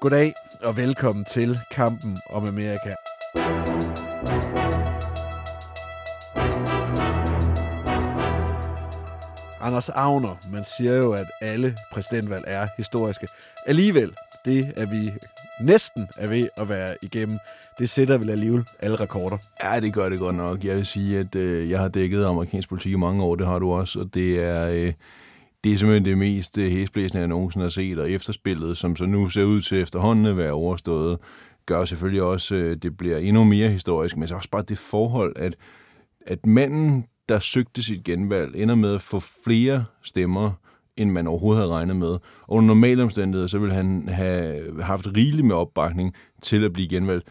Goddag og velkommen til Kampen om Amerika. Anders Agner, man siger jo, at alle præsidentvalg er historiske. Alligevel, det er vi næsten er ved at være igennem. Det sætter vel alligevel alle rekorder. Ja, det gør det godt nok. Jeg vil sige, at øh, jeg har dækket amerikansk politik i mange år, det har du også, og det er... Øh, det er simpelthen det mest øh, hæsblæsende, jeg nogensinde har set, og efterspillet, som så nu ser ud til efterhånden at være overstået, gør selvfølgelig også, at det bliver endnu mere historisk, men så også bare det forhold, at, at manden, der søgte sit genvalg, ender med at få flere stemmer, end man overhovedet havde regnet med. Og under normale omstændigheder, så ville han have haft rigeligt med opbakning til at blive genvalgt.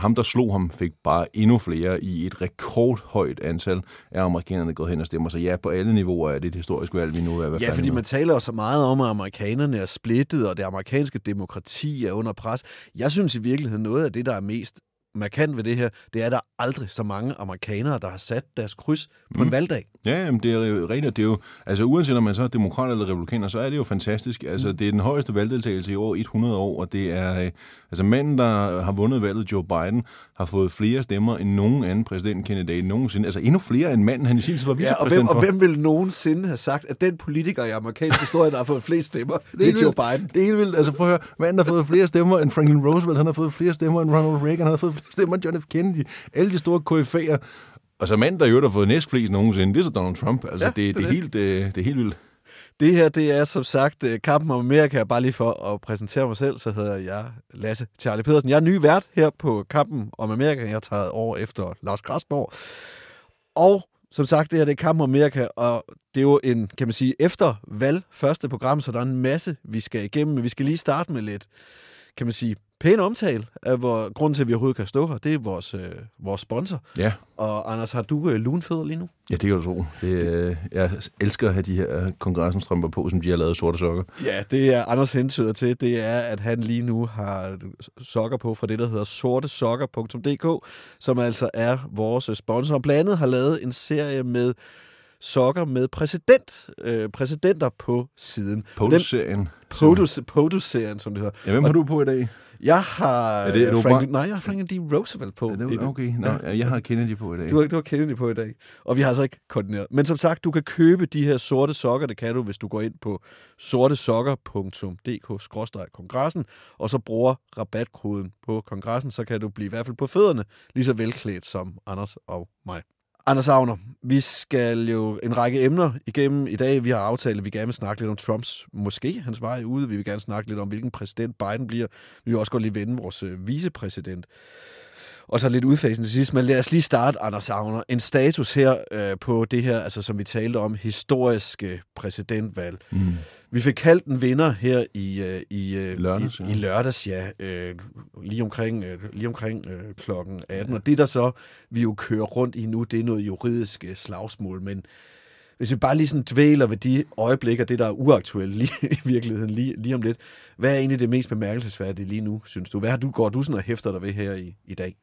Ham, der slog ham, fik bare endnu flere i et rekordhøjt antal af amerikanerne gået hen og stemmer. Så ja, på alle niveauer er det et historisk valg, vi nu er Ja, fordi man taler så meget om, at amerikanerne er splittet, og det amerikanske demokrati er under pres. Jeg synes i virkeligheden, noget af det, der er mest markant ved det her, det er, at der er aldrig så mange amerikanere, der har sat deres kryds på mm. en valgdag. Ja, jamen, det er jo rigtigt. Det er jo, altså uanset om man så er demokrat eller republikaner, så er det jo fantastisk. Altså, mm. det er den højeste valgdeltagelse i over 100 år, og det er, øh, altså manden, der har vundet valget, Joe Biden, har fået flere stemmer end nogen anden præsidentkandidat nogensinde. Altså endnu flere end manden, han i sin tid var vicepræsident ja, og hvem, for. Og hvem vil nogensinde have sagt, at den politiker i amerikansk historie, der har fået flest stemmer, det er Joe Biden? Det er helt vildt. Altså prøv at høre, manden har fået flere stemmer end Franklin Roosevelt, han har fået flere stemmer end Ronald Reagan, han har fået stemmer John F. Kennedy. Alle de store KF'er. Og så manden, der jo har fået næstflest nogensinde, det er så Donald Trump. Altså ja, det, det, det, er helt, det, det er helt vildt. Det her, det er som sagt øh, Kampen om Amerika. Bare lige for at præsentere mig selv, så hedder jeg Lasse Charlie Pedersen. Jeg er ny vært her på Kampen om Amerika. Jeg tager over efter Lars Græsborg. Og som sagt, det her det er Kampen om Amerika, og det er jo en, kan man sige, efter valg første program, så der er en masse, vi skal igennem. Men vi skal lige starte med lidt, kan man sige, pæn omtale af hvor, grunden til, at vi overhovedet kan stå her. Det er vores, øh, vores sponsor. Ja. Og Anders, har du øh, lunfødder lige nu? Ja, det kan du tro. Det, øh, jeg elsker at have de her kongressenstrømper på, som de har lavet sorte sokker. Ja, det er Anders hentyder til. Det er, at han lige nu har sokker på fra det, der hedder sortesokker.dk, som altså er vores sponsor. Og blandt andet har lavet en serie med sokker med præsident, øh, præsidenter på siden. POTUS-serien. POTUS-serien, som det hedder. Ja, hvem har du på i dag? Jeg har er det, er Franklin, bare... nej, jeg har Franklin D. Roosevelt på. Ja, det, okay, Nå, ja. jeg har Kennedy på i dag. Du har, du har Kennedy på i dag, og vi har altså ikke koordineret. Men som sagt, du kan købe de her sorte sokker, det kan du, hvis du går ind på sortesokker.dk-kongressen, og så bruger rabatkoden på kongressen, så kan du blive i hvert fald på fødderne lige så velklædt som Anders og mig. Anders Agner, vi skal jo en række emner igennem i dag. Vi har aftalt, at vi gerne vil snakke lidt om Trumps, måske hans vej ude. Vi vil gerne snakke lidt om, hvilken præsident Biden bliver. Vi vil også godt lige vende vores øh, vicepræsident. Og så lidt udfasende til sidst. Men lad os lige starte, Anders Agner. En status her øh, på det her, altså som vi talte om, historiske præsidentvalg. Mm. Vi fik kaldt en vinder her i, øh, i, øh, lørdags, i, ja. i lørdags, ja. Øh, lige omkring, øh, lige omkring øh, klokken 18. Ja. Og det, der så vi jo kører rundt i nu, det er noget juridisk øh, slagsmål. Men hvis vi bare lige sådan dvæler ved de øjeblikker, det der er uaktuelt lige, i virkeligheden lige, lige om lidt, hvad er egentlig det mest bemærkelsesværdige lige nu, synes du? Hvad har du, går du sådan og hæfter dig ved her i, i dag?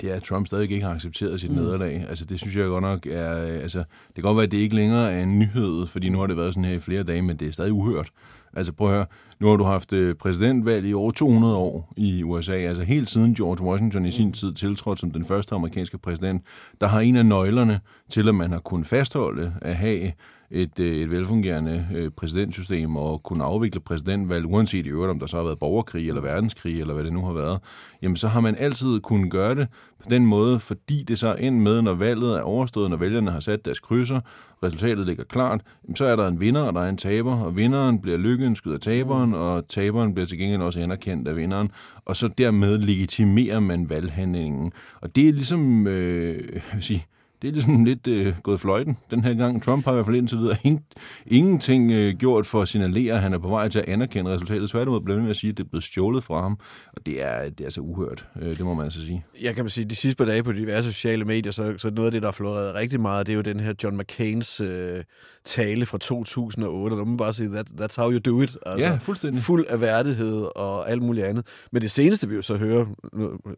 Det er, at Trump stadig ikke har accepteret sit mm. nederlag. Altså, det synes jeg godt nok er... Altså, det kan godt være, at det ikke længere er en nyhed, fordi nu har det været sådan her i flere dage, men det er stadig uhørt. Altså prøv at høre, nu har du haft øh, præsidentvalg i over 200 år i USA, altså helt siden George Washington i sin tid tiltrådte som den første amerikanske præsident, der har en af nøglerne til, at man har kunnet fastholde at have et, øh, et velfungerende øh, præsidentsystem og kunne afvikle præsidentvalg, uanset i øvrigt, om der så har været borgerkrig eller verdenskrig, eller hvad det nu har været, jamen så har man altid kunnet gøre det på den måde, fordi det så er med, når valget er overstået, når vælgerne har sat deres krydser, resultatet ligger klart, jamen så er der en vinder, og der er en taber, og vinderen bliver lykkeønsket af taberen, og taberen bliver til gengæld også anerkendt af vinderen, og så dermed legitimerer man valghandlingen. Og det er ligesom, øh, sige, det er ligesom lidt øh, gået fløjten den her gang. Trump har i hvert fald indtil videre ingen, ingenting øh, gjort for at signalere, at han er på vej til at anerkende resultatet. Tværtimod blev med at sige, at det er blevet stjålet fra ham. Og det er, det er altså uhørt, øh, det må man altså sige. Jeg kan man sige, de sidste par dage på diverse sociale medier, så, så noget af det, der har floreret rigtig meget, det er jo den her John McCains øh, tale fra 2008. Der må man bare sige, that, that's how you do it. Altså, ja, fuldstændig. Fuld af værdighed og alt muligt andet. Men det seneste, vi jo så hører,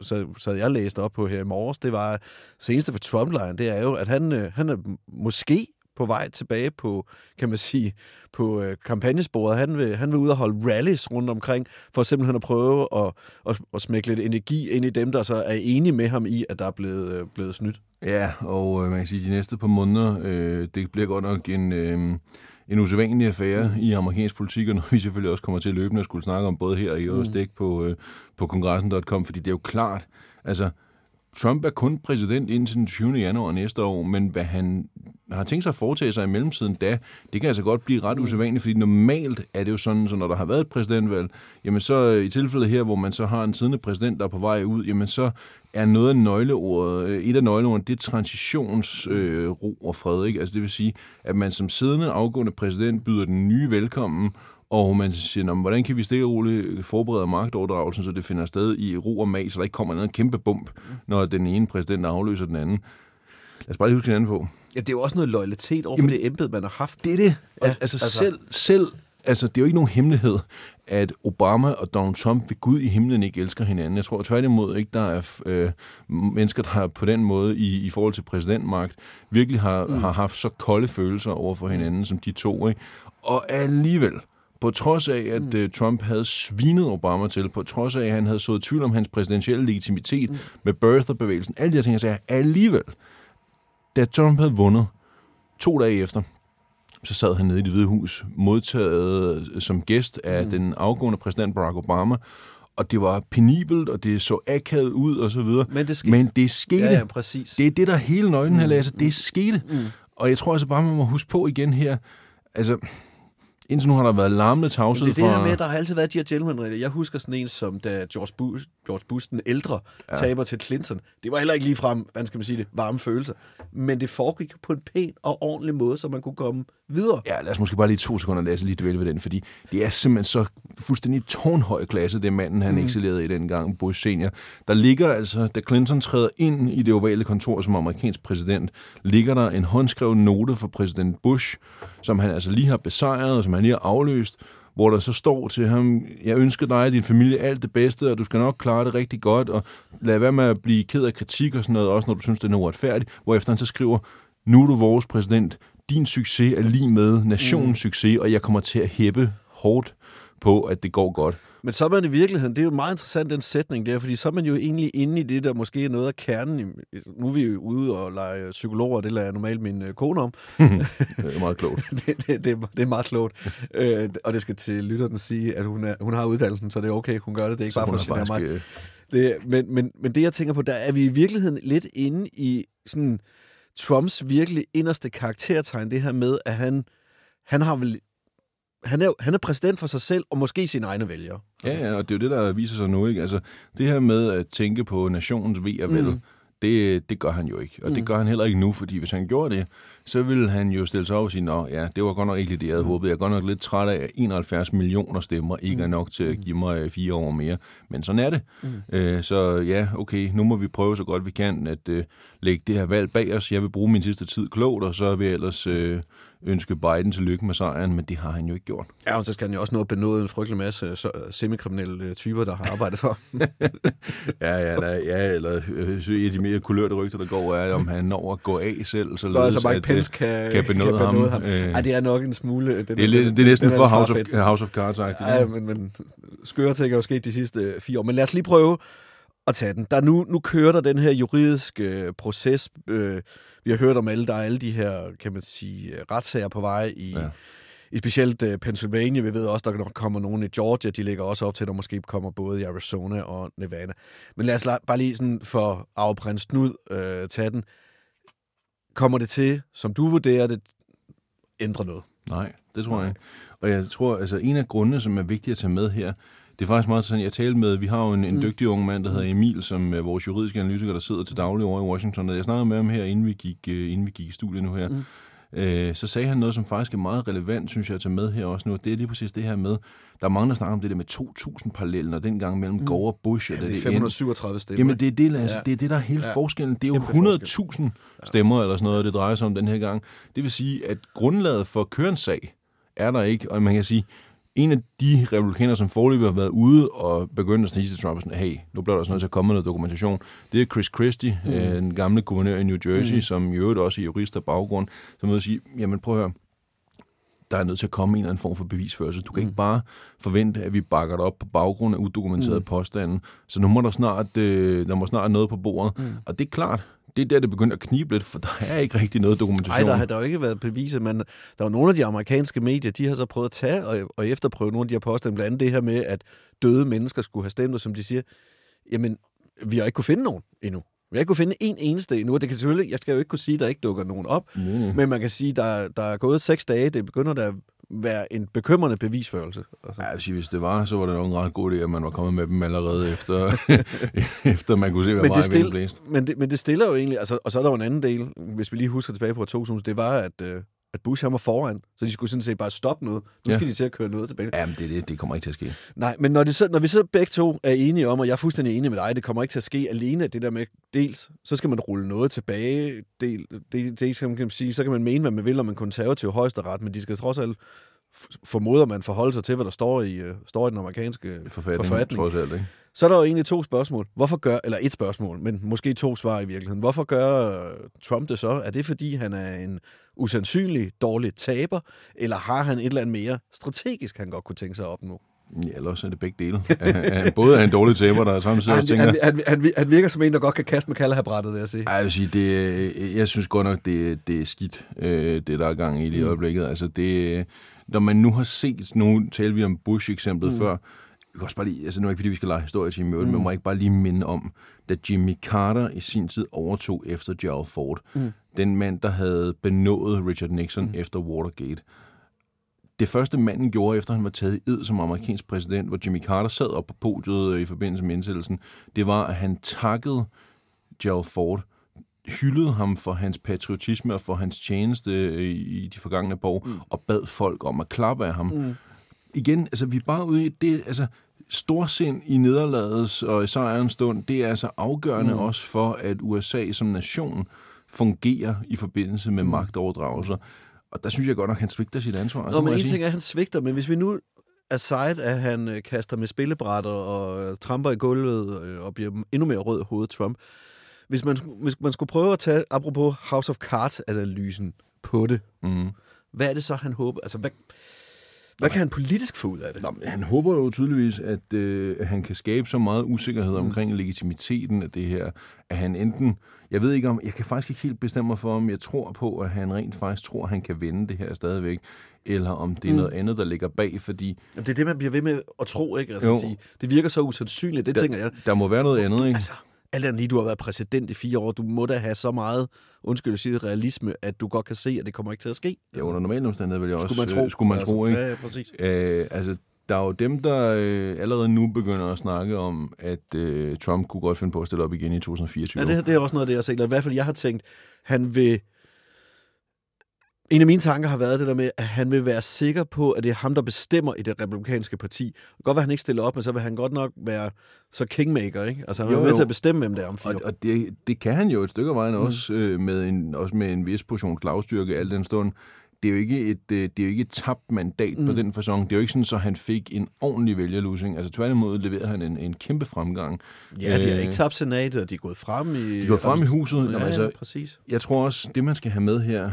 så, så jeg læste op på her i morges, det var seneste for Trump-lejren, det er jo, at han, øh, han er måske på vej tilbage på, kan man sige, på øh, kampagnesporet. Han vil, han vil ud og holde rallies rundt omkring, for simpelthen at prøve at, at, at smække lidt energi ind i dem, der så er enige med ham i, at der er blevet, øh, blevet snydt. Ja, og øh, man kan sige, at de næste par måneder, øh, det bliver godt nok en... Øh, en usædvanlig affære i amerikansk politik, og noget vi selvfølgelig også kommer til løbende at skulle snakke om, både her i og mm. på, øh, på kongressen.com, fordi det er jo klart, altså, Trump er kun præsident indtil den 20. januar næste år, men hvad han har tænkt sig at foretage sig i mellemtiden da, det kan altså godt blive ret usædvanligt, fordi normalt er det jo sådan, så når der har været et præsidentvalg, jamen så i tilfældet her, hvor man så har en siddende præsident, der er på vej ud, jamen så er noget af nøgleordet, øh, et af nøgleordene, det er transitionsro øh, og fred. Ikke? Altså det vil sige, at man som siddende afgående præsident byder den nye velkommen, og man siger, hvordan kan vi stille roligt forberede magtoverdragelsen, så det finder sted i ro og mag, så der ikke kommer noget kæmpe bump, når den ene præsident afløser den anden. Lad os bare lige huske hinanden på. Ja, det er jo også noget loyalitet over Jamen, for det embed, man har haft. Det er det. Ja, altså, altså, selv, selv altså, det er jo ikke nogen hemmelighed, at Obama og Donald Trump ved Gud i himlen ikke elsker hinanden. Jeg tror tværtimod ikke, der er øh, mennesker, der på den måde i, i forhold til præsidentmagt virkelig har, mm. har haft så kolde følelser over for hinanden som de to. Ikke? Og alligevel, på trods af, at mm. uh, Trump havde svinet Obama til, på trods af, at han havde sået tvivl om hans præsidentielle legitimitet mm. med birther-bevægelsen, alle de her ting, jeg sagde, alligevel, da Trump havde vundet to dage efter, så sad han nede i det hvide hus, modtaget øh, som gæst af mm. den afgående præsident Barack Obama, og det var penibelt, og det så akavet ud, og så videre. Men det skete. Men det skete. Ja, ja, præcis. Det er det, der er hele nøglen her, mm. Lasse. Det skete. Mm. Og jeg tror altså bare, man må huske på igen her, altså, Indtil nu har der været larmende tavshed Det er det her med, at der har altid været de her gentleman Jeg husker sådan en, som da George Bush, George Bush den ældre, ja. taber til Clinton. Det var heller ikke lige frem, hvad skal man sige det, varme følelser. Men det foregik på en pæn og ordentlig måde, så man kunne komme videre. Ja, lad os måske bare lige to sekunder lade os lige dvæle ved den, fordi det er simpelthen så fuldstændig tårnhøj klasse, det manden, han mm. excellerede i den gang, Bush senior. Der ligger altså, da Clinton træder ind i det ovale kontor som amerikansk præsident, ligger der en håndskrevet note fra præsident Bush, som han altså lige har besejret, og som han lige har afløst, hvor der så står til ham, jeg ønsker dig og din familie alt det bedste, og du skal nok klare det rigtig godt, og lad være med at blive ked af kritik og sådan noget, også når du synes, det er uretfærdigt, hvorefter han så skriver, nu er du vores præsident, din succes er lige med nationens mm. succes, og jeg kommer til at hæppe hårdt på, at det går godt. Men så er man i virkeligheden, det er jo meget interessant, den sætning der, fordi så er man jo egentlig inde i det, der måske er noget af kernen. Nu er vi jo ude og lege psykologer, det lader jeg normalt min øh, kone om. det er meget klogt. det, det, det, det er meget klogt. øh, og det skal til lytteren sige, at hun, er, hun har uddannelsen, så det er okay, hun gør det. Det er ikke så bare for at mig. Øh... Det, men, men, men det, jeg tænker på, der er vi i virkeligheden lidt inde i sådan Trumps virkelig inderste karaktertegn, det her med, at han, han har vel han er, han er præsident for sig selv, og måske sine egne vælgere. Ja, ja, og det er jo det, der viser sig nu. Ikke? Altså, det her med at tænke på nationens ved og vel, mm. det, det gør han jo ikke. Og mm. det gør han heller ikke nu, fordi hvis han gjorde det, så ville han jo stille sig op og sige, Nå, ja, det var godt nok ikke det, jeg havde håbet. Jeg er godt nok lidt træt af, at 71 millioner stemmer ikke er mm. nok til at give mig fire år mere. Men sådan er det. Mm. Øh, så ja, okay, nu må vi prøve så godt vi kan at øh, lægge det her valg bag os. Jeg vil bruge min sidste tid klogt, og så vil jeg ellers... Øh, ønske Biden tillykke med sejren, men det har han jo ikke gjort. Ja, og så skal han jo også nå at benåde en frygtelig masse semikriminelle øh, typer, der har arbejdet for. ja, ja, der, ja, eller øh, et af de mere kulørte rygter, der går, er, om han når at gå af selv, så Nå, altså Mike Pence kan, kan benåde kan ham. ham. Øh, Ej, det er nok en smule... Den, det, er, lidt, det er næsten for House of, House of Cards. Ja, men, men skøre ting er jo sket de sidste fire år. Men lad os lige prøve at tage den. Der nu, nu kører der den her juridiske proces. Øh, vi har hørt om alle, der er alle de her, kan man sige, retssager på vej i, ja. i specielt uh, Pennsylvania. Vi ved også, der nok kommer nogen i Georgia. De ligger også op til, at der måske kommer både i Arizona og Nevada. Men lad os bare lige sådan for afprins Knud øh, tage den. Kommer det til, som du vurderer det, ændre noget? Nej, det tror jeg ikke. Og jeg tror, altså en af grundene, som er vigtige at tage med her, det er faktisk meget sådan, jeg talte med, vi har jo en, en mm. dygtig ung mand, der hedder Emil, som er vores juridiske analytiker, der sidder til daglig over i Washington, og jeg snakkede med ham her, inden vi gik, uh, inden vi gik i studiet nu her. Mm. Uh, så sagde han noget, som faktisk er meget relevant, synes jeg, at tage med her også nu. Det er lige præcis det her med, der er mange, der snakker om det der med 2.000 paralleller, dengang mellem mm. Gore og Bush. Og ja, det er 537 stemmer. Jamen, det er det, altså, ja. det, er det der er hele ja. forskellen. Det er jo 100.000 stemmer, eller sådan noget, det drejer sig om den her gang. Det vil sige, at grundlaget for kørens sag er der ikke, og man kan sige, en af de republikanere, som forløbig har været ude og begyndt at snige til Trump, sådan, hey, nu bliver der også nødt til at komme noget dokumentation. Det er Chris Christie, mm. øh, den gamle guvernør i New Jersey, mm. som i øvrigt også er jurist af baggrund, som vil sige, jamen prøv at høre, der er nødt til at komme en eller anden form for bevisførelse. Du kan mm. ikke bare forvente, at vi bakker det op på baggrund af udokumenterede mm. påstande. Så nu må der snart, øh, der må snart noget på bordet. Mm. Og det er klart, det er der, det begynder at knibe lidt, for der er ikke rigtig noget dokumentation. Nej, der, der har jo ikke været beviset, men der er nogle af de amerikanske medier, de har så prøvet at tage og, og efterprøve nogle af de her påstande, blandt andet det her med, at døde mennesker skulle have stemt, og som de siger, jamen, vi har ikke kunne finde nogen endnu. Vi har ikke kunne finde en eneste endnu. Det kan selvfølgelig, jeg skal jo ikke kunne sige, at der ikke dukker nogen op, mm. men man kan sige, at der, der er gået seks dage, det begynder der være en bekymrende bevisførelse. Altså. Ja, sige, hvis det var, så var det nok en ret god idé, at man var kommet med dem allerede efter, efter man kunne se, hvad meget det blæst. Men det, men det stiller jo egentlig, altså, og så er der jo en anden del, hvis vi lige husker tilbage på 2000, det var, at, øh, at Bush han var foran, så de skulle sådan set bare stoppe noget. Nu ja. skal de til at køre noget tilbage. Jamen, det, det, det kommer ikke til at ske. Nej, men når, det så, når vi så begge to er enige om, og jeg er fuldstændig enig med dig, det kommer ikke til at ske alene, det der med, dels, så skal man rulle noget tilbage, del, det, det skal man sige, så kan man mene, hvad man vil om en konservativ højesteret, men de skal trods alt formoder man forholde sig til, hvad der står i, uh, står i den amerikanske forfatning. forfatning. Trods alt, ikke? Så er der jo egentlig to spørgsmål. Hvorfor gør, eller et spørgsmål, men måske to svar i virkeligheden. Hvorfor gør øh, Trump det så? Er det fordi, han er en usandsynlig dårlig taber, eller har han et eller andet mere strategisk, han godt kunne tænke sig at opnå? Ja, eller også er det begge dele. Både er en dårlig taber, der samtidig han, tænker... Han, han, han, han virker som en, der godt kan kaste med kalderhabrættet, vil jeg sige. Ej, jeg vil sige, det, jeg synes godt nok, det, det er skidt, øh, det der er gang i lige i mm. øjeblikket. Altså, det, når man nu har set, nu talte vi om Bush-eksemplet mm. før, jeg kan også bare lige, altså nu er ikke fordi, vi skal lege historie til møde, mm. men må ikke bare lige minde om, da Jimmy Carter i sin tid overtog efter Gerald Ford, mm. den mand, der havde benået Richard Nixon mm. efter Watergate. Det første manden gjorde, efter han var taget i ed som amerikansk præsident, hvor Jimmy Carter sad op på podiet i forbindelse med indsættelsen, det var, at han takkede Gerald Ford hyldede ham for hans patriotisme og for hans tjeneste i de forgangne år, mm. og bad folk om at klappe af ham. Mm. Igen, altså vi er bare ude i det, altså storsind i nederlagets og i sejrens stund, det er altså afgørende mm. også for, at USA som nation fungerer i forbindelse med mm. magtoverdragelser. Og der synes jeg godt nok, at han svigter sit ansvar. Nå, men en ting er, at han svigter, men hvis vi nu aside, at han øh, kaster med spillebrætter og øh, tramper i gulvet øh, og bliver endnu mere rød hoved Trump, hvis man, hvis man skulle prøve at tage, apropos House of Cards-analysen på det, mm. hvad er det så, han håber? Altså, hvad, hvad kan han politisk få ud af det? Nå, han håber jo tydeligvis, at, øh, han kan skabe så meget usikkerhed mm. omkring legitimiteten af det her, at han enten... Jeg ved ikke om... Jeg kan faktisk ikke helt bestemme mig for, om jeg tror på, at han rent faktisk tror, at han kan vende det her stadigvæk, eller om det er mm. noget andet, der ligger bag, fordi... Jamen, det er det, man bliver ved med at tro, ikke? Altså, sige, det virker så usandsynligt, det der, tænker jeg. Der må være noget andet, ikke? Altså, alt andet lige, du har været præsident i fire år, du må da have så meget, undskyld at sige realisme, at du godt kan se, at det kommer ikke til at ske. Ja, under normale omstændigheder vil jeg også... Skulle man tro. Øh, skulle man altså, tro, ikke? Ja, ja, præcis. Øh, altså, der er jo dem, der øh, allerede nu begynder at snakke om, at øh, Trump kunne godt finde på at stille op igen i 2024. Ja, det, det er også noget af det, jeg har set. I hvert fald, jeg har tænkt, han vil en af mine tanker har været det der med, at han vil være sikker på, at det er ham, der bestemmer i det republikanske parti. Det godt være, at han ikke stiller op, men så vil han godt nok være så kingmaker, ikke? Altså, han er med til at bestemme, hvem det er om fire Og, og det, det kan han jo et stykke af vejen mm. også, øh, med en, også med en vis portion slagstyrke al den stund. Det er jo ikke et, øh, det er jo ikke et tabt mandat mm. på den fasong. Det er jo ikke sådan, så han fik en ordentlig vælgerlusing. Altså tværtimod leverede han en, en kæmpe fremgang. Ja, de har ikke tabt senatet, og de er gået frem i... De er gået frem i huset. Ja, altså, ja, præcis. Jeg tror også, det man skal have med her,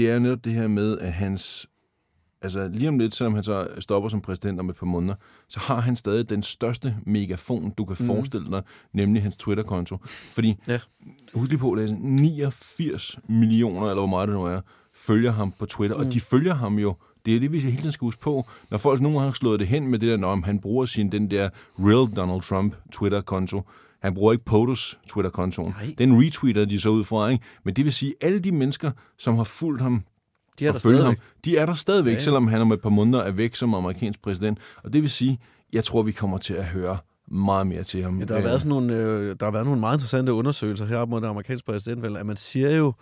det er netop det her med, at hans... Altså lige om lidt, selvom han så stopper som præsident om et par måneder, så har han stadig den største megafon, du kan mm. forestille dig, nemlig hans Twitter-konto. Fordi, ja. husk lige på, at 89 millioner, eller hvor meget det nu er, følger ham på Twitter, mm. og de følger ham jo det er det, vi hele tiden skal huske på. Når folk nogen har slået det hen med det der, når han bruger sin, den der real Donald Trump Twitter-konto, han bruger ikke POTUS Twitter-kontoen. Den retweeter de så ud fra, ikke? Men det vil sige, at alle de mennesker, som har fulgt ham de er der stadigvæk. ham, de er der stadigvæk, ja, ja. selvom han om et par måneder er væk som amerikansk præsident. Og det vil sige, jeg tror, vi kommer til at høre meget mere til ham. Ja, der, har været sådan nogle, øh, der har været nogle meget interessante undersøgelser her mod den amerikanske præsident, vel, at man siger jo,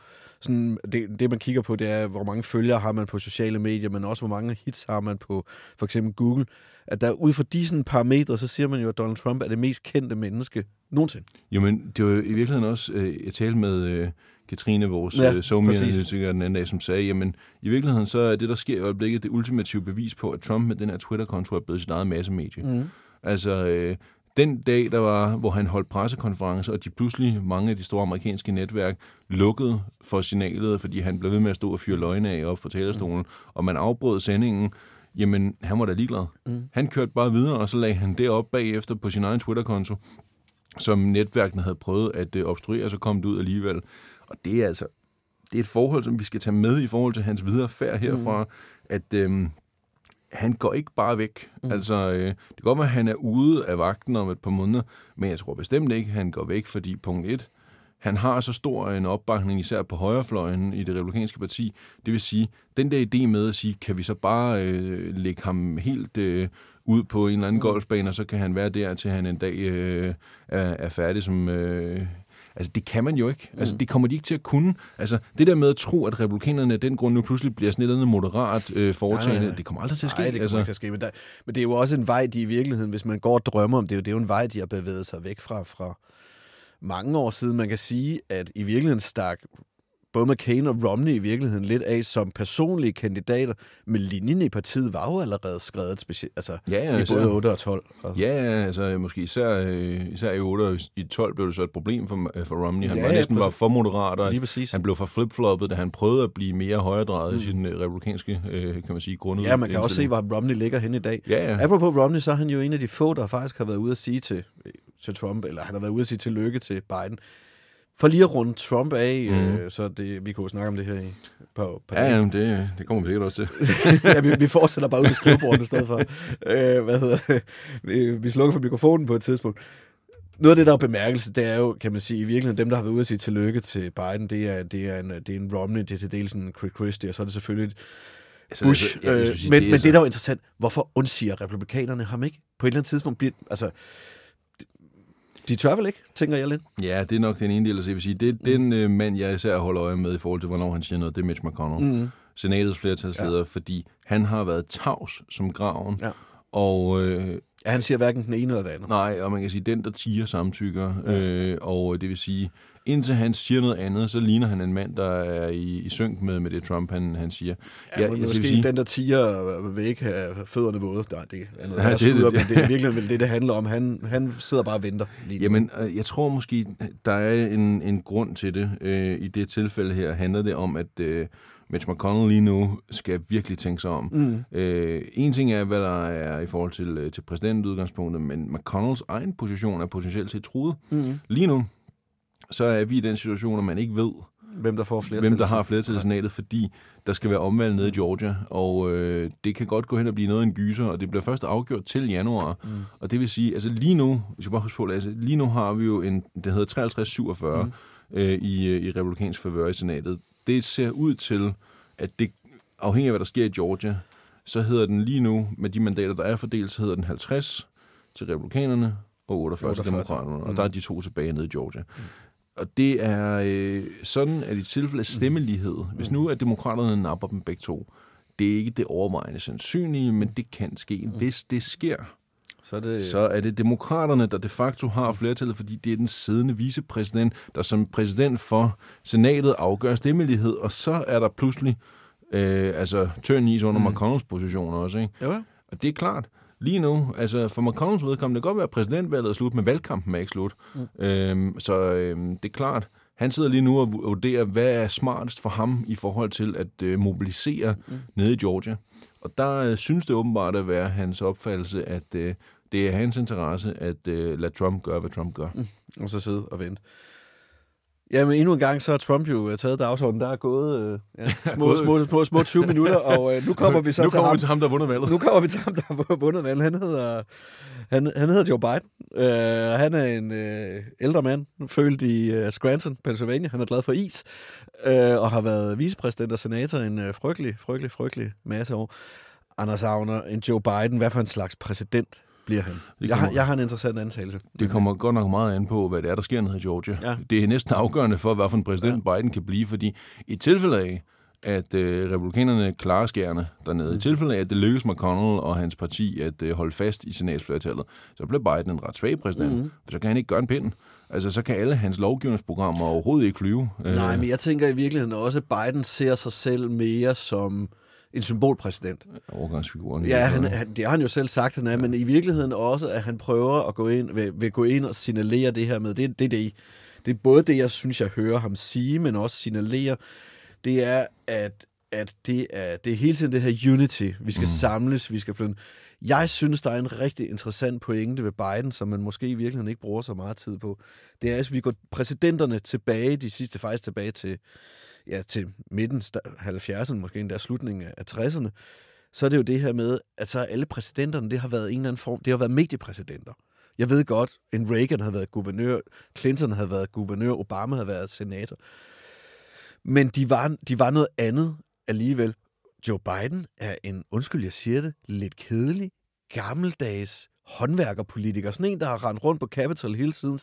sådan, det, det, man kigger på, det er, hvor mange følgere har man på sociale medier, men også hvor mange hits har man på for eksempel Google. At der ud fra de sådan parametre, så siger man jo, at Donald Trump er det mest kendte menneske nogensinde. Jo, men det var jo i virkeligheden også, øh, jeg talte med øh, Katrine, vores Ja, ja, somi præcis. den anden dag, som sagde, jamen i virkeligheden så er det, der sker i øjeblikket, det ultimative bevis på, at Trump med den her Twitter-konto er blevet sit eget massemedie. Mm. Altså, øh, den dag, der var, hvor han holdt pressekonferencer, og de pludselig, mange af de store amerikanske netværk, lukkede for signalet, fordi han blev ved med at stå og fyre løgne af op for talerstolen, og man afbrød sendingen, jamen, han var da ligeglad. Mm. Han kørte bare videre, og så lagde han det op bagefter på sin egen Twitter-konto, som netværkene havde prøvet at øh, obstruere, og så kom det ud alligevel. Og det er altså, det er et forhold, som vi skal tage med i forhold til hans videre færd herfra, mm. at øhm, han går ikke bare væk. Mm. Altså, øh, det kan godt være, at han er ude af vagten om et par måneder, men jeg tror bestemt ikke, at han går væk, fordi punkt 1, han har så stor en opbakning, især på højrefløjen i det republikanske parti. Det vil sige, den der idé med at sige, kan vi så bare øh, lægge ham helt øh, ud på en eller anden golfbane, og så kan han være der, til han en dag øh, er, er færdig som... Øh, Altså, det kan man jo ikke. Altså, det kommer de ikke til at kunne. Altså, det der med at tro, at republikanerne af den grund nu pludselig bliver sådan et eller andet moderat øh, foretagende, Nej, nej, nej. det kommer aldrig til at ske. Nej, det kommer altså, ikke til at ske. Men, der, men det er jo også en vej, de i virkeligheden, hvis man går og drømmer om det, det er jo en vej, de har bevæget sig væk fra, fra mange år siden. Man kan sige, at i virkeligheden stak både McCain og Romney i virkeligheden lidt af som personlige kandidater, men linjen i partiet var jo allerede skrevet specielt, altså Ja, ja, i især. både 8 og 12. Altså. Ja, altså måske især, øh, især i 8 og i 12 blev det så et problem for, øh, for Romney. Han Ja, var ja, næsten var præcis. for moderat, og Lige præcis. han blev for flip-floppet, da han prøvede at blive mere højredrejet mm. i sin øh, republikanske, øh, kan man sige, grund. Ja, man kan også se, hvor Romney ligger hen i dag. Ja, ja. Apropos Romney, så er han jo en af de få, der faktisk har været ude at sige til, til Trump, eller han har været ude at sige tillykke til Biden. For lige at runde Trump af, mm. øh, så det, vi kunne jo snakke om det her i på, på Ja, ja, det, det kommer vi sikkert også til. ja, vi, vi fortsætter bare ud i skrivebordet i stedet for. Øh, hvad hedder det? Vi, vi slukker for mikrofonen på et tidspunkt. Noget af det, der er bemærkelse, det er jo, kan man sige, i virkeligheden, dem, der har været ude at sige tillykke til Biden, det er, det er, en, det er en Romney, det er til dels en Chris Christie, og så er det selvfølgelig Altså, Bush. altså, ja, øh, sige, men, det men så- det, der er interessant, hvorfor undsiger republikanerne ham ikke? På et eller andet tidspunkt bliver, altså, de tør vel ikke, tænker jeg lidt. Ja, det er nok den ene del, altså jeg vil sige. Det er den øh, mand, jeg især holder øje med i forhold til, hvornår han siger noget, det er Mitch McConnell. Mm. Senatets flertalsleder, ja. fordi han har været tavs som graven. Ja. Og øh, Ja, han siger hverken den ene eller den anden. Nej, og man kan sige, den, der tiger samtykker. Ja. Øh, og det vil sige, indtil han siger noget andet, så ligner han en mand, der er i, i synk med, med det Trump, han, han siger. Ja, ja, måske sige- den, der tiger, vil ikke have fødderne våde. Nej, det er noget Ja, det er det. det er virkelig vel det, det handler om. Han, han sidder bare og venter lige nu. Jamen, øh, jeg tror måske, der er en, en grund til det. Øh, I det tilfælde her handler det om, at øh, Mitch McConnell lige nu skal virkelig tænke sig om. Mm. Øh, en ting er, hvad der er i forhold til, øh, til præsidentudgangspunktet, men McConnells egen position er potentielt set truet. Mm. Lige nu, så er vi i den situation, at man ikke ved, Hvem der får flere hvem der har flertal i senatet, fordi der skal være omvalg nede i Georgia, og øh, det kan godt gå hen og blive noget af en gyser, og det bliver først afgjort til januar. Mm. Og det vil sige, altså lige nu, hvis jeg bare huske på, Lasse, lige nu har vi jo en, det hedder 53-47 mm. øh, i, øh, i republikansk favør i senatet. Det ser ud til, at det afhængig af, hvad der sker i Georgia, så hedder den lige nu, med de mandater, der er fordelt, så hedder den 50 til republikanerne og 48, 48 til 48 til- demokraterne, og Mm. der er de to tilbage nede i Georgia. Og det er øh, sådan, at i tilfælde af stemmelighed, hvis nu at demokraterne napper dem begge to, det er ikke det overvejende sandsynlige, men det kan ske. Hvis det sker, Så er det... så er det demokraterne, der de facto har flertallet, fordi det er den siddende vicepræsident, der som præsident for senatet afgør stemmelighed, og så er der pludselig øh, altså tørn is under mm. McConnells position også. Ikke? Jo. Og det er klart, lige nu, altså for McConnells vedkommende, det kan godt være, at præsidentvalget er slut, men valgkampen er ikke slut. Mm. Øhm, så øhm, det er klart, han sidder lige nu og vurderer, hvad er smartest for ham i forhold til at øh, mobilisere mm. nede i Georgia. Og der øh, synes det åbenbart at være hans opfattelse, at øh, det er hans interesse at øh, lade Trump gøre, hvad Trump gør. Mm. Og så sidde og vente. Jamen, endnu en gang, så har Trump jo øh, taget dagsordenen. Der er gået øh, ja, små, små, små, små 20 minutter, og øh, nu kommer vi så nu til kommer ham. vi til ham, der har vundet valget. Nu kommer vi til ham, der har vundet valget. Han hedder, han, han hedder Joe Biden. Uh, han er en uh, ældre mand, født i uh, Scranton, Pennsylvania. Han er glad for is, uh, og har været vicepræsident og senator en uh, frygtelig, frygtelig, frygtelig masse år. Anders Agner, en Joe Biden, hvad for en slags præsident bliver han. Det Jeg har, kommer- jeg har en interessant antagelse. Det kommer godt nok meget an på, hvad det er, der sker nede i Georgia. Ja. Det er næsten afgørende for, hvad for en præsident ja. Biden kan blive, fordi i tilfælde af, at øh, republikanerne klarer skærene dernede, mm. i tilfælde af, at det lykkes McConnell og hans parti at øh, holde fast i senatsflertallet, så bliver Biden en ret svag præsident, mm. for så kan han ikke gøre en pind. Altså, så kan alle hans lovgivningsprogrammer overhovedet ikke flyve. Øh, Nej, men jeg tænker i virkeligheden også, at Biden ser sig selv mere som en symbolpræsident. Overgangsfiguren. Ja, han, han, det har han jo selv sagt, han er, men i virkeligheden også, at han prøver at gå ind, vil, vil gå ind og signalere det her med. Det, det, det, det er både det, jeg synes, jeg hører ham sige, men også signalere, det er, at, at det, er, det er hele tiden det her unity. Vi skal mm. samles, vi skal blive... Jeg synes, der er en rigtig interessant pointe ved Biden, som man måske i virkeligheden ikke bruger så meget tid på. Det er, at vi går præsidenterne tilbage, de sidste faktisk tilbage til, ja, til midten 70'erne, måske endda slutningen af 60'erne, så er det jo det her med, at så alle præsidenterne, det har været en eller anden form, det har været mediepræsidenter. Jeg ved godt, en Reagan havde været guvernør, Clinton havde været guvernør, Obama havde været senator. Men de var, de var noget andet alligevel. Joe Biden er en, undskyld jeg siger det, lidt kedelig, gammeldags håndværkerpolitiker. Sådan en, der har rendt rundt på Capitol Hill siden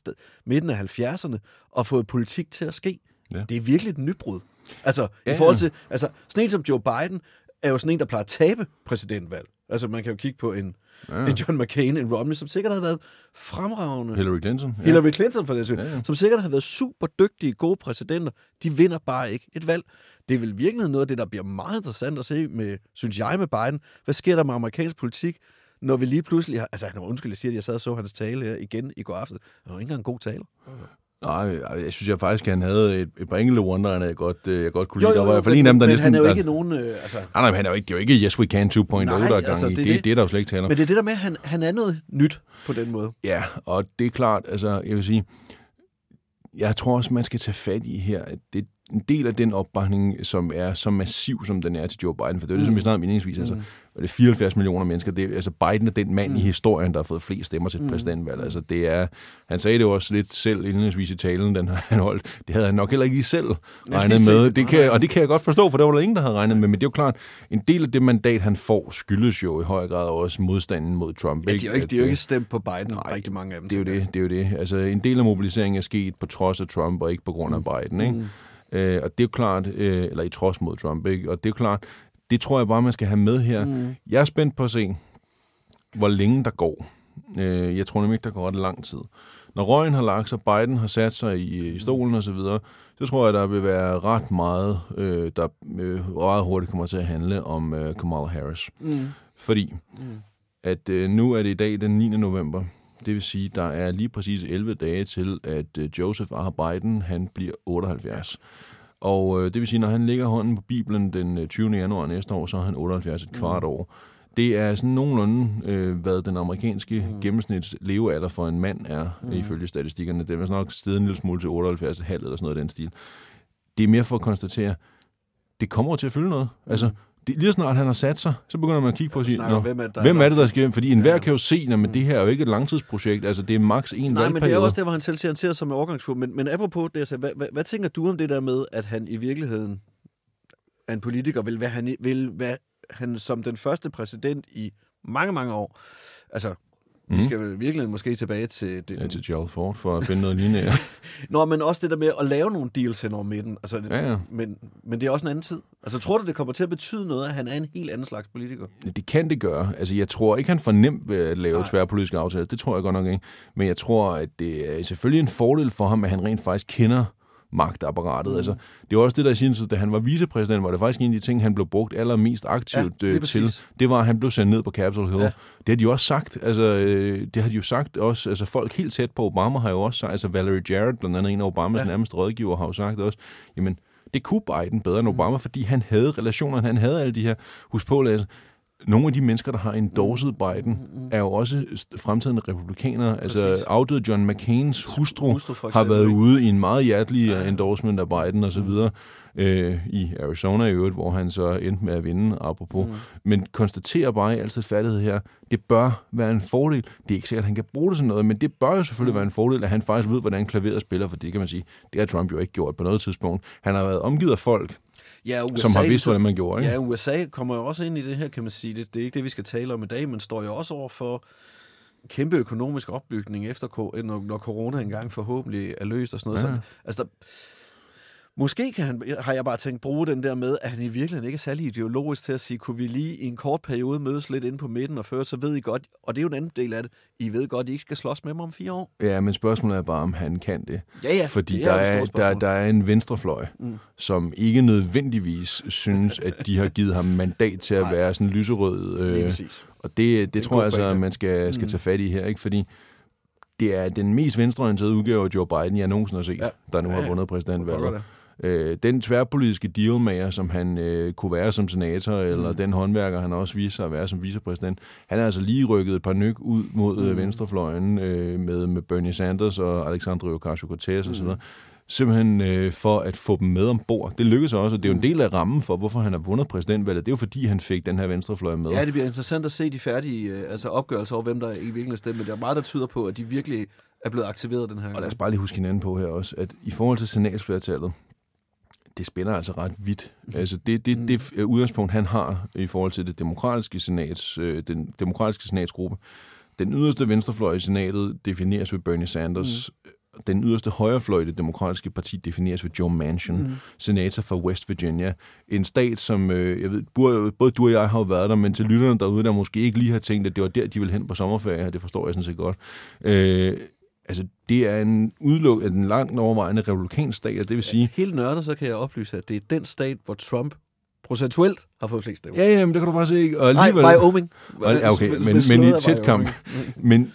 midten af 70'erne og fået politik til at ske. Ja. Det er virkelig et nybrud. Altså, ja, i forhold til, altså, sådan en som Joe Biden er jo sådan en, der plejer at tabe præsidentvalg. Altså, man kan jo kigge på en, ja. en John McCain, en Romney, som sikkert havde været fremragende. Hillary Clinton. Ja. Hillary Clinton for det Ja, ja. som sikkert har været super dygtige, gode præsidenter. De vinder bare ikke et valg. Det er vel virkelig noget af det, der bliver meget interessant at se, med, synes jeg, med Biden. Hvad sker der med amerikansk politik, når vi lige pludselig har... Altså, undskyld, jeg siger, at jeg sad og så hans tale her igen i går aften. Det var ikke engang en god tale. Nej, jeg synes jeg faktisk, at han havde et, et par enkelte wonder, jeg godt, øh, jeg godt kunne lide. der var i hvert fald en af dem, der men næsten... han er jo der- ikke nogen... Øh, altså, Nej, nej, han er jo ikke, det er jo ikke Yes We Can 2.0, der er gang altså, i. det er Det, det, det. er der jo slet ikke tale om. men det er det der med, at han, han er noget nyt på den måde. Ja, og det er klart, altså, jeg vil sige, jeg tror også, man skal tage fat i her, at det en del af den opbakning, som er så massiv, som den er til Joe Biden, for det er jo det, som vi snakkede om indledningsvis, altså, var det 74 millioner mennesker, det, er- altså Biden er den mand mm. i historien, der har fået flest stemmer til et præsidentvalg, altså det er, han sagde det også lidt selv indledningsvis i talen, den har han holdt, det havde han nok heller ikke lige selv regnet lige med, det kan, og det kan jeg godt forstå, for der var der ingen, der havde regnet med, men det er jo klart, en del af det mandat, han får, skyldes jo i høj grad også modstanden mod Trump. Ja, de er jo ikke, de er jo øh, ikke stemt på Biden, Nej, rigtig mange af dem. det er jo det, det er jo det. Altså, en del af mobiliseringen er sket på trods af Trump, og ikke på grund af Biden, ikke? Mm. Øh, og det er jo klart, øh, eller i trods mod Trump, ikke? Og det er jo klart, det tror jeg bare, man skal have med her. Mm. Jeg er spændt på at se, hvor længe der går. Øh, jeg tror nemlig ikke, der går ret lang tid. Når røgen har lagt sig, Biden har sat sig i, i stolen og så videre, så tror jeg, der vil være ret meget, øh, der øh, ret hurtigt kommer til at handle om øh, Kamala Harris. Mm. Fordi at øh, nu er det i dag den 9. november. Det vil sige, der er lige præcis 11 dage til, at øh, Joseph R. Biden han bliver 78. Og øh, det vil sige, når han lægger hånden på Bibelen den øh, 20. januar næste år, så er han 78 et kvart år. Det er sådan nogenlunde, øh, hvad den amerikanske mm. gennemsnits levealder for en mand er, mm. ifølge statistikkerne. Det er nok steget en lille smule til 78,5 eller sådan noget af den stil. Det er mere for at konstatere, det kommer til at fylde noget. Altså, det, lige snart han har sat sig, så begynder man at kigge på og sige, snakker hvem er det, der hvem er det, der- skal Fordi enhver kan jo se, at det her er jo ikke et langtidsprojekt. Altså, det er maks en Nej, men det er også der, hvor han selv ser som overgangsfugl. Men, men apropos det, altså, hvad, hvad, hvad, tænker du om det der med, at han i virkeligheden er en politiker, vil være han, vil være han som den første præsident i mange, mange år, altså, mm. vi skal vel virkelig måske tilbage til det. Ja, til Gerald Ford for at finde noget lignende. Nå, men også det der med at lave nogle deals hen over midten. Altså, Ja, ja. Men, men det er også en anden tid. Altså, tror du, det kommer til at betyde noget, at han er en helt anden slags politiker? Det kan det gøre. Altså, jeg tror ikke, han får nemt ved at lave Nej. tværpolitiske aftaler. Det tror jeg godt nok ikke. Men jeg tror, at det er selvfølgelig en fordel for ham, at han rent faktisk kender magtapparatet. Mm. Altså, det var også det, der i sin tid, da han var vicepræsident, var det faktisk en af de ting, han blev brugt allermest aktivt Ja, lige øh, til. præcis. Det var, at han blev sendt ned på Capitol Hill. Ja. Det har de jo også sagt. Altså, øh, det har de jo sagt også. Altså, folk helt tæt på Obama har jo også sagt, altså Valerie Jarrett, blandt andet en af Obamas Ja. nærmeste rådgiver, har jo sagt også, jamen, det kunne Biden bedre end Obama, fordi han havde relationer, han havde alle de her. Husk på, Lasse, nogle af de mennesker, der har endorset Biden, er jo også fremtidende republikanere. Altså Præcis. afdøde John McCains hustru, Hustru, for har eksempel, været ude i en meget hjertelig ja. endorsement af Biden og så videre. Øh, I Arizona i øvrigt, hvor han så endte med at vinde, apropos. Mm. Men konstaterer bare i al færdighed her, det bør være en fordel. Det er ikke sikkert, at han kan bruge det sådan noget, men det bør jo selvfølgelig mm. være en fordel, at han faktisk ved, hvordan klaveret spiller, for det kan man sige, det har Trump jo ikke gjort på noget tidspunkt. Han har været omgivet af folk, Ja, USA, som har vidst, hvordan man gjorde. Ikke? Ja, USA kommer jo også ind i det her, kan man sige. Det, det er ikke det, vi skal tale om i dag, men står jo også over for kæmpe økonomisk opbygning efter, når, når corona engang forhåbentlig er løst og sådan noget. Ja. Så, altså, der, måske kan han, har jeg bare tænkt, bruge den der med, at han i virkeligheden ikke er særlig ideologisk til at sige, kunne vi lige i en kort periode mødes lidt inde på midten og føre, så ved I godt, og det er jo en anden del af det, I ved godt, at I ikke skal slås med mig om fire år. Ja, men spørgsmålet er bare, om han kan det. Ja, ja. Fordi det der er, der, der er en venstrefløj, Mm. mm. som ikke nødvendigvis synes, at de har givet ham mandat til at Nej. være sådan lyserød. Lige Øh, præcis. og det, det en tror jeg altså, man skal, skal Mm. tage fat i her, ikke? fordi det er den mest venstreorienterede udgave af Joe Biden, jeg nogensinde har set, Ja. ja. der nu Ja, har ja. vundet præsidentvalget. Øh, den tværpolitiske dealmager, som han øh, kunne være som senator, eller Mm. den håndværker, han også viser sig at være som vicepræsident, han har altså lige rykket et par nyk ud mod mm. Mm. venstrefløjen øh, med, med Bernie Sanders og Alexandria Ocasio-Cortez Mm. osv., simpelthen øh, for at få dem med ombord. Det lykkedes også, og det er jo en del af rammen for, hvorfor han har vundet præsidentvalget. Det er jo fordi, han fik den her venstrefløj med. Ja, det bliver interessant at se de færdige øh, altså opgørelser over, hvem der i virkeligheden stemmer. Der er meget, der tyder på, at de virkelig er blevet aktiveret den her Og gang. lad os bare lige huske hinanden på her også, at i forhold til senatsflertallet, det spænder altså ret vidt. Altså det, det, Mm. det øh, udgangspunkt, han har i forhold til det demokratiske senats, øh, den demokratiske senatsgruppe, den yderste venstrefløj i senatet defineres ved Bernie Sanders. Mm. Den yderste højrefløj i det demokratiske parti defineres ved Joe Manchin, mm. senator fra West Virginia. En stat, som, øh, jeg ved, både du og jeg har jo været der, men til lytterne derude, der måske ikke lige har tænkt, at det var der, de ville hen på sommerferie, det forstår jeg sådan set godt. Øh, altså, det er en udluk af den langt overvejende republikansk stat, og det vil sige, Helt nørdet, så kan jeg oplyse, at det er den stat, hvor Trump procentuelt har fået flest stemmer. ja, ja, men det kan du bare se, ikke? Og Nej, alligevel, Wyoming. Og- ja, okay, men- men i et tæt kamp. Wyoming. Men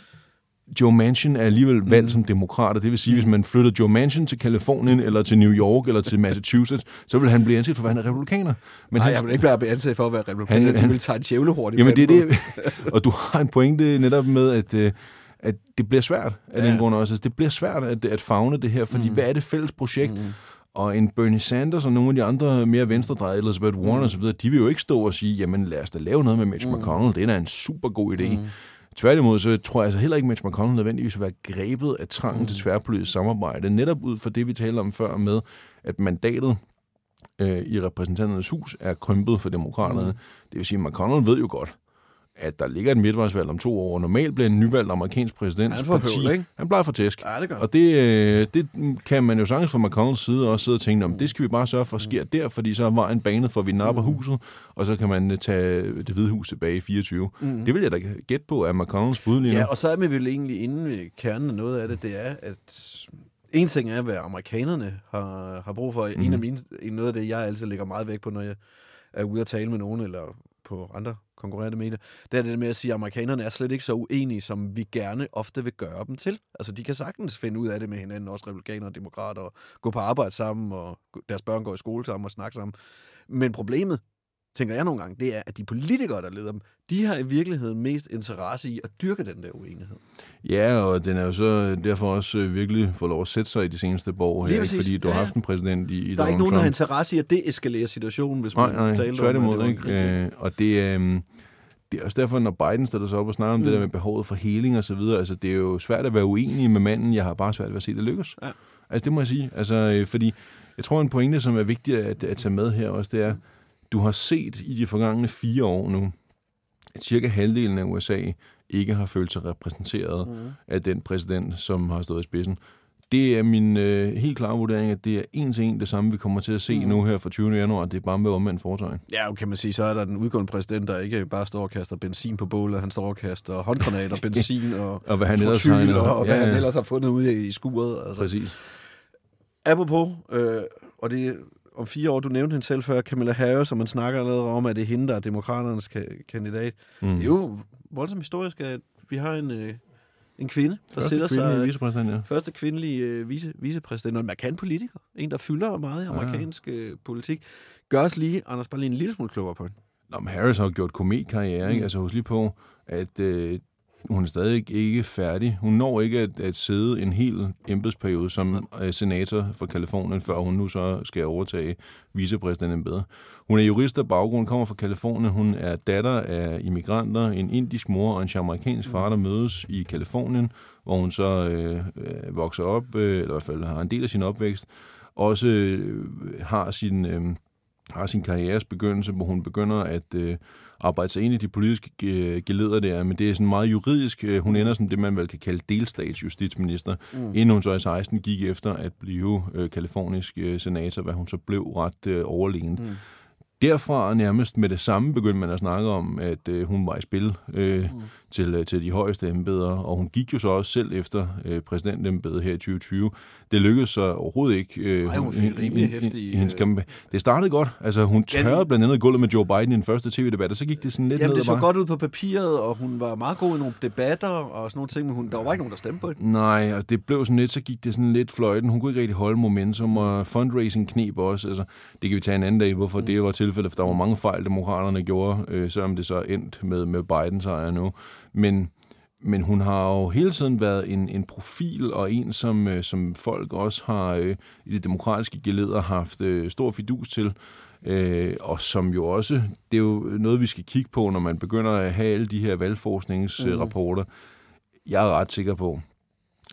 Joe Manchin er alligevel valgt Mm. som demokrat, og det vil sige, hvis man flytter Joe Manchin til Kalifornien, eller til New York, eller til Massachusetts, så vil han blive anset for, at han er republikaner. Men han, Nej, jeg vil ikke være anset for at være republikaner. Han- De han- vil tage en djævle hurtigt. Jamen det er det, og du har en pointe netop med, at, øh, at det bliver svært af Ja. den grund også. Altså, det bliver svært at, at fagne det her, fordi Mm. hvad er det fælles projekt? Mm. Og en Bernie Sanders og nogle af de andre mere venstredrejede, Elizabeth Warren Mm. osv., de vil jo ikke stå og sige, jamen lad os da lave noget med Mitch Mm. McConnell, det er da en super god idé. Mm. Tværtimod, så tror jeg altså heller ikke, at Mitch McConnell nødvendigvis vil være grebet af trangen Mm. til tværpolitisk samarbejde, netop ud fra det, vi talte om før med, at mandatet øh, i repræsentanternes hus er krympet for demokraterne. Mm. Det vil sige, at McConnell ved jo godt, at der ligger et midtvejsvalg om to år, og normalt bliver en nyvalgt amerikansk præsident Han parti, høvl, ikke? han plejer for tæsk. Ja, det gør Og det, øh, det kan man jo sagtens fra McConnells side også sidde og tænke, om det skal vi bare sørge for sker der, fordi så er vejen banet for, at vi napper Mm. huset, og så kan man øh, tage det hvide hus tilbage i 24. Mm. Det vil jeg da gætte på, at McConnells bud lige nu. Ja, og så er vi vel egentlig inde ved kernen af noget af det, det er, at en ting er, hvad amerikanerne har, har brug for. Mm. En af Mhm. mine, en, noget af det, jeg altid lægger meget vægt på, når jeg er ude at tale med nogen, eller på andre konkurrerende medier, det er det med at sige, at amerikanerne er slet ikke så uenige, som vi gerne ofte vil gøre dem til. Altså, de kan sagtens finde ud af det med hinanden, også republikanere og demokrater, og gå på arbejde sammen, og deres børn går i skole sammen og snakke sammen. Men problemet, tænker jeg nogle gange, det er, at de politikere, der leder dem, de har i virkeligheden mest interesse i at dyrke den der uenighed. Ja, og den er jo så derfor også øh, virkelig fået lov at sætte sig i de seneste år her, ikke? fordi du har Ja, ja. haft en præsident i, i Der er Donald ikke nogen, der har interesse i at deeskalere situationen, hvis Nej, man nej, taler om, at tværtimod det var en ikke. Øh, og det, øh, det er også derfor, når Biden stiller sig op og snakker om mm. det Mm. der med behovet for heling og så videre, altså det er jo svært at være uenig med manden, jeg har bare svært ved at se det lykkes. Ja. Altså det må jeg sige, altså øh, fordi jeg tror en pointe, som er vigtig at, at tage med her også, det er, du har set i de forgangne fire år nu, at cirka halvdelen af USA ikke har følt sig repræsenteret Mm. af den præsident, som har stået i spidsen. Det er min øh, helt klare vurdering, at det er en til en det samme, vi kommer til at se Mm. nu her fra 20. januar. Det er bare med omvendt foretegn. Ja, kan man sige, så er der den udgående præsident, der ikke bare står og kaster benzin på bålet, han står og kaster håndgranater, benzin og Og hvad han ellers og hvad ja, han ja, ellers har fundet ude i skuret. Altså. Præcis. Apropos, øh, og det om fire år, du nævnte hende selv før, Camilla Harris, og man snakker allerede om, at det er hende, der er demokraternes ka- kandidat. Mm. Det er jo voldsomt historisk, at vi har en, øh, en kvinde, der Første sætter sig... vicepræsident, ja. Første kvindelige øh, vice, vicepræsident, og en markant politiker. En, der fylder meget i amerikansk øh, politik. Gør os lige, Anders, bare lige en lille smule klogere på hende. Nå, men Harris har jo gjort komikkarriere, ikke? Mm. Altså husk lige på, at øh, hun er stadig ikke færdig. Hun når ikke at, at sidde en hel embedsperiode som øh, senator for Kalifornien, før hun nu så skal overtage vicepræsidentembedet. Hun er jurist af baggrund, kommer fra Kalifornien. Hun er datter af immigranter, en indisk mor og en jamaikansk far, der mødes i Kalifornien, hvor hun så øh, øh, vokser op, øh, eller i hvert fald har en del af sin opvækst, også øh, har sin... Øh, har sin karrieres begyndelse, hvor hun begynder at øh, arbejde sig ind i de politiske øh, geleder der, men det er sådan meget juridisk. Øh, hun ender som det, man vel kan kalde delstatsjustitsminister, mm. inden hun så i 16 gik efter at blive øh, kalifornisk øh, senator, hvad hun så blev ret øh, overlegen. Mm derfra nærmest med det samme begyndte man at snakke om, at øh, hun var i spil øh, mm. Til, øh, til de højeste embeder, og hun gik jo så også selv efter øh, præsidentembedet her i 2020. Det lykkedes så overhovedet ikke. Øh, Ej, hun fik rimelig hæftig... Hendes kampe. Det startede godt. Altså, hun tørrede ja, blandt andet gulvet med Joe Biden i den første tv-debat, og så gik det sådan lidt Jamen, ned det så bare. godt ud på papiret, og hun var meget god i nogle debatter og sådan nogle ting, men hun, der var ikke nogen, der stemte på det. Nej, altså, det blev sådan lidt, så gik det sådan lidt fløjten. Hun kunne ikke rigtig holde momentum, og fundraising knep også. Altså, det kan vi tage en anden dag, hvorfor mm. det var tilfældet, for der var mange fejl, demokraterne gjorde, øh, selvom det så endt med, med Biden sejr nu. Men, men hun har jo hele tiden været en, en profil, og en, som, øh, som folk også har øh, i det demokratiske geleder haft øh, stor fidus til. Øh, og som jo også, det er jo noget, vi skal kigge på, når man begynder at have alle de her valgforskningsrapporter. Mm. Jeg er ret sikker på,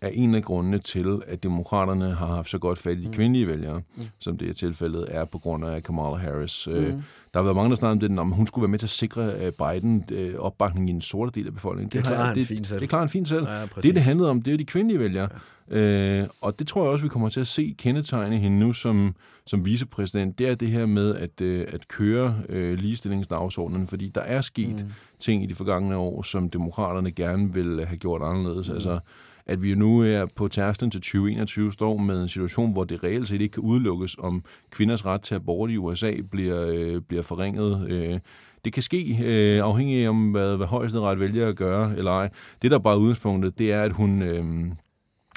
er en af grundene til, at demokraterne har haft så godt fat i de mm. kvindelige vælgere, mm. som det er tilfældet, er på grund af Kamala Harris. Øh, mm. Der har været mange, der snakker om det, om hun skulle være med til at sikre øh, Biden øh, opbakning i en sorte del af befolkningen. Det, det klarer han fint selv. Det klarer han fint selv. Ja, det, det handlede om, det er de kvindelige vælgere. Ja. Øh, og det tror jeg også, vi kommer til at se kendetegne hende nu som, som vicepræsident. Det er det her med at, øh, at køre øh, ligestillingsdagsordenen, fordi der er sket mm. ting i de forgangne år, som demokraterne gerne vil have gjort anderledes. Mm. Altså, at vi nu er på tærsklen til 2021 står med en situation, hvor det reelt set ikke kan udelukkes, om kvinders ret til abort i USA bliver, øh, bliver forringet. Øh, det kan ske, øh, afhængig af, om hvad, hvad højesteret vælger at gøre eller ej. Det, der bare er udgangspunktet, det er, at hun, øh,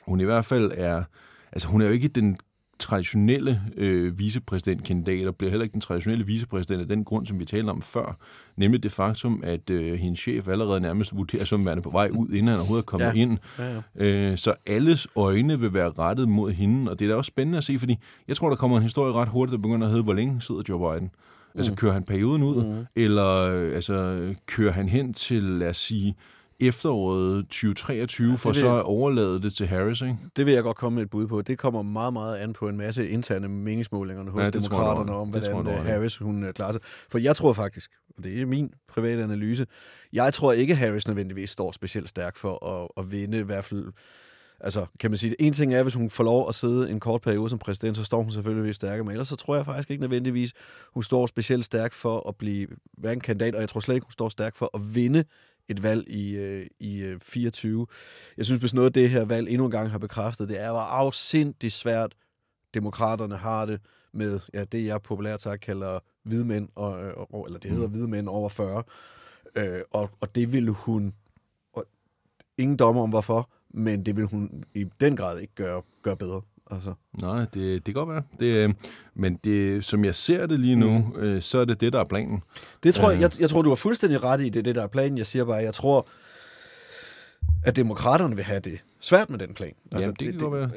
hun i hvert fald er... Altså, hun er jo ikke den traditionelle øh, vicepræsidentkandidat, og bliver heller ikke den traditionelle vicepræsident af den grund, som vi talte om før, nemlig det faktum, at øh, hendes chef allerede nærmest vurderer som værende på vej ud, inden han overhovedet er kommet ja. ind. Ja, ja. Øh, så alles øjne vil være rettet mod hende, og det er da også spændende at se, fordi jeg tror, der kommer en historie ret hurtigt, der begynder at hedde, hvor længe sidder Joe Biden? Altså, mm. kører han perioden ud, mm. eller øh, altså, kører han hen til, lad os sige, efteråret 2023, ja, for så at overlade det til Harris, ikke? Det vil jeg godt komme med et bud på. Det kommer meget, meget an på en masse interne meningsmålinger hos ja, demokraterne om, hvordan tror, øh, Harris hun øh, klarer sig. For jeg tror faktisk, og det er min private analyse, jeg tror ikke, Harris nødvendigvis står specielt stærk for at, at vinde i hvert fald altså, kan man sige, en ting er, hvis hun får lov at sidde en kort periode som præsident, så står hun selvfølgelig stærkere, men ellers så tror jeg faktisk ikke nødvendigvis, hun står specielt stærk for at blive være en kandidat, og jeg tror slet ikke, hun står stærk for at vinde et valg i, øh, i øh, 24. Jeg synes, hvis noget af det her valg endnu en gang har bekræftet, det er, hvor afsindigt svært demokraterne har det med ja, det, jeg populært sagt kalder hvide mænd, og, øh, og, eller det hedder mm. hvide mænd over 40. Øh, og, og det ville hun, og ingen dommer om hvorfor, men det vil hun i den grad ikke gøre, gøre bedre. Altså. Nej, det, det kan godt være. Det, øh, men det, som jeg ser det lige nu, mm. øh, så er det det, der er planen. Det tror jeg, jeg, jeg tror, du har fuldstændig ret i, det det, der er planen. Jeg siger bare, jeg tror, at demokraterne vil have det svært med den plan. Altså, Jamen, det, det kan godt være.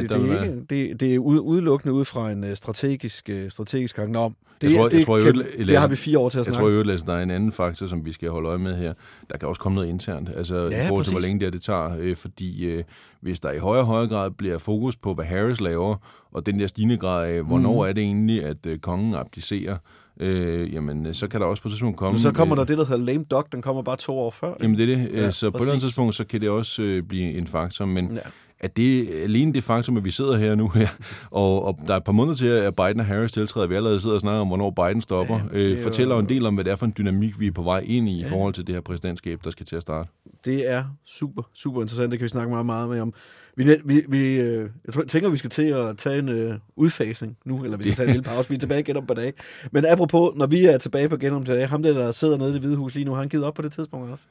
Det, det, er ikke, det, det er udelukkende ud fra en øh, strategisk, øh, strategisk gang. Nå, det, jeg tror, det, jeg tror, kan, jeg, det har vi fire år til at jeg snakke. Jeg tror, at der er en anden faktor, som vi skal holde øje med her. Der kan også komme noget internt, altså ja, i forhold til, hvor længe det, det tager. Øh, fordi øh, hvis der i højere og højere grad bliver fokus på, hvad Harris laver, og den der stigende grad af, hvornår mm. er det egentlig, at øh, kongen abdicerer, øh, jamen, så kan der også på et tidspunkt komme... Men så kommer der det, der hedder lame duck, den kommer bare to år før. Jamen, det er det. Ja, så præcis. på et tidspunkt, så kan det også øh, blive en faktor, men... Ja at det alene det faktum, at vi sidder her nu her, og, og der er et par måneder til, at Biden og Harris tiltræder, vi allerede sidder og snakker om, hvornår Biden stopper, ja, øh, fortæller jo en del om, hvad det er for en dynamik, vi er på vej ind i, ja. i forhold til det her præsidentskab, der skal til at starte. Det er super, super interessant. Det kan vi snakke meget, meget mere om. Vi, vi, vi, øh, jeg tænker, vi skal til at tage en øh, udfasning nu, eller vi skal tage en lille pause. Vi er tilbage igen om på dag. Men apropos, når vi er tilbage på igen om på dag, ham der, der sidder nede i det hvide hus lige nu, har han givet op på det tidspunkt også?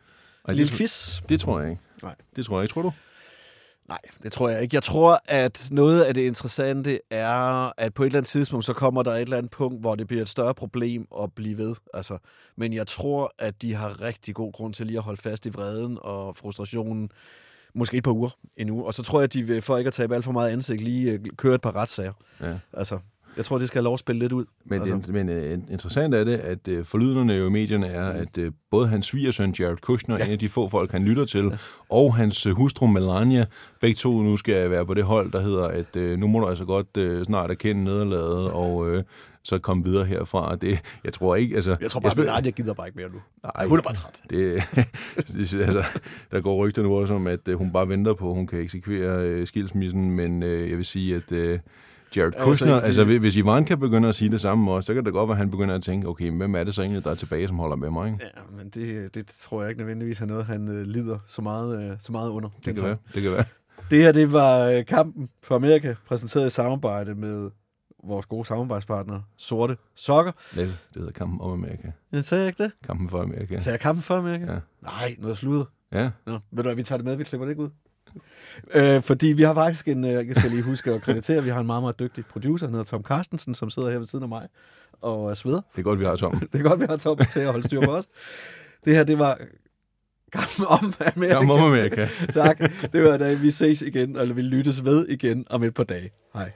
En lille quiz? Det tror jeg ikke. Nej. Det tror jeg ikke. Tror du? Nej, det tror jeg ikke. Jeg tror, at noget af det interessante er, at på et eller andet tidspunkt, så kommer der et eller andet punkt, hvor det bliver et større problem at blive ved. Altså, men jeg tror, at de har rigtig god grund til lige at holde fast i vreden og frustrationen. Måske et par uger endnu. Og så tror jeg, at de vil, for ikke at tabe alt for meget ansigt, lige øh, køre et par retssager. Ja. Altså, jeg tror, det skal have lov at spille lidt ud. Men, altså. men uh, interessant er det, at uh, forlydende jo i medierne er, at uh, både hans svigersøn Jared Kushner, ja. en af de få folk, han lytter til, ja. og hans uh, hustru Melania, begge to nu skal være på det hold, der hedder, at uh, nu må du altså godt uh, snart erkende nederlaget, og uh, så komme videre herfra. Det, jeg tror ikke, altså... Jeg tror bare, spiller- at jeg gider bare ikke mere nu. Nej, Hun er bare træt. Det, det, altså, der går rygter nu også om, at øh, hun bare venter på, at hun kan eksekvere øh, skilsmissen, men øh, jeg vil sige, at øh, Jared Altså, Kushner, de- altså, hvis Ivan kan begynde at sige det samme også, så kan det godt være, at han begynder at tænke, okay, hvem er det så egentlig, der er tilbage, som holder med mig? Ikke? Ja, men det, det tror jeg ikke nødvendigvis er noget, han øh, lider så meget, øh, så meget under. Det kan være, det kan være. Det her, det var øh, kampen for Amerika, præsenteret i samarbejde med vores gode samarbejdspartner, Sorte Sokker. Det, det hedder kampen om Amerika. Jeg sagde jeg ikke det? Kampen for Amerika. Sagde jeg kampen for Amerika? Ja. Nej, noget sludder. Ja, Nå, ved du hvad, vi tager det med, vi klipper det ikke ud. Øh, fordi vi har faktisk en, øh, jeg skal lige huske at kreditere, vi har en meget, meget dygtig producer, han hedder Tom Carstensen, som sidder her ved siden af mig og sveder. det er godt, vi har Tom. Det er godt, vi har Tom til at holde styr på os. Det her, det var kampen om Amerika. Kampen om Amerika. tak. Det var da vi ses igen, eller vi lyttes ved igen om et par dage. Hej.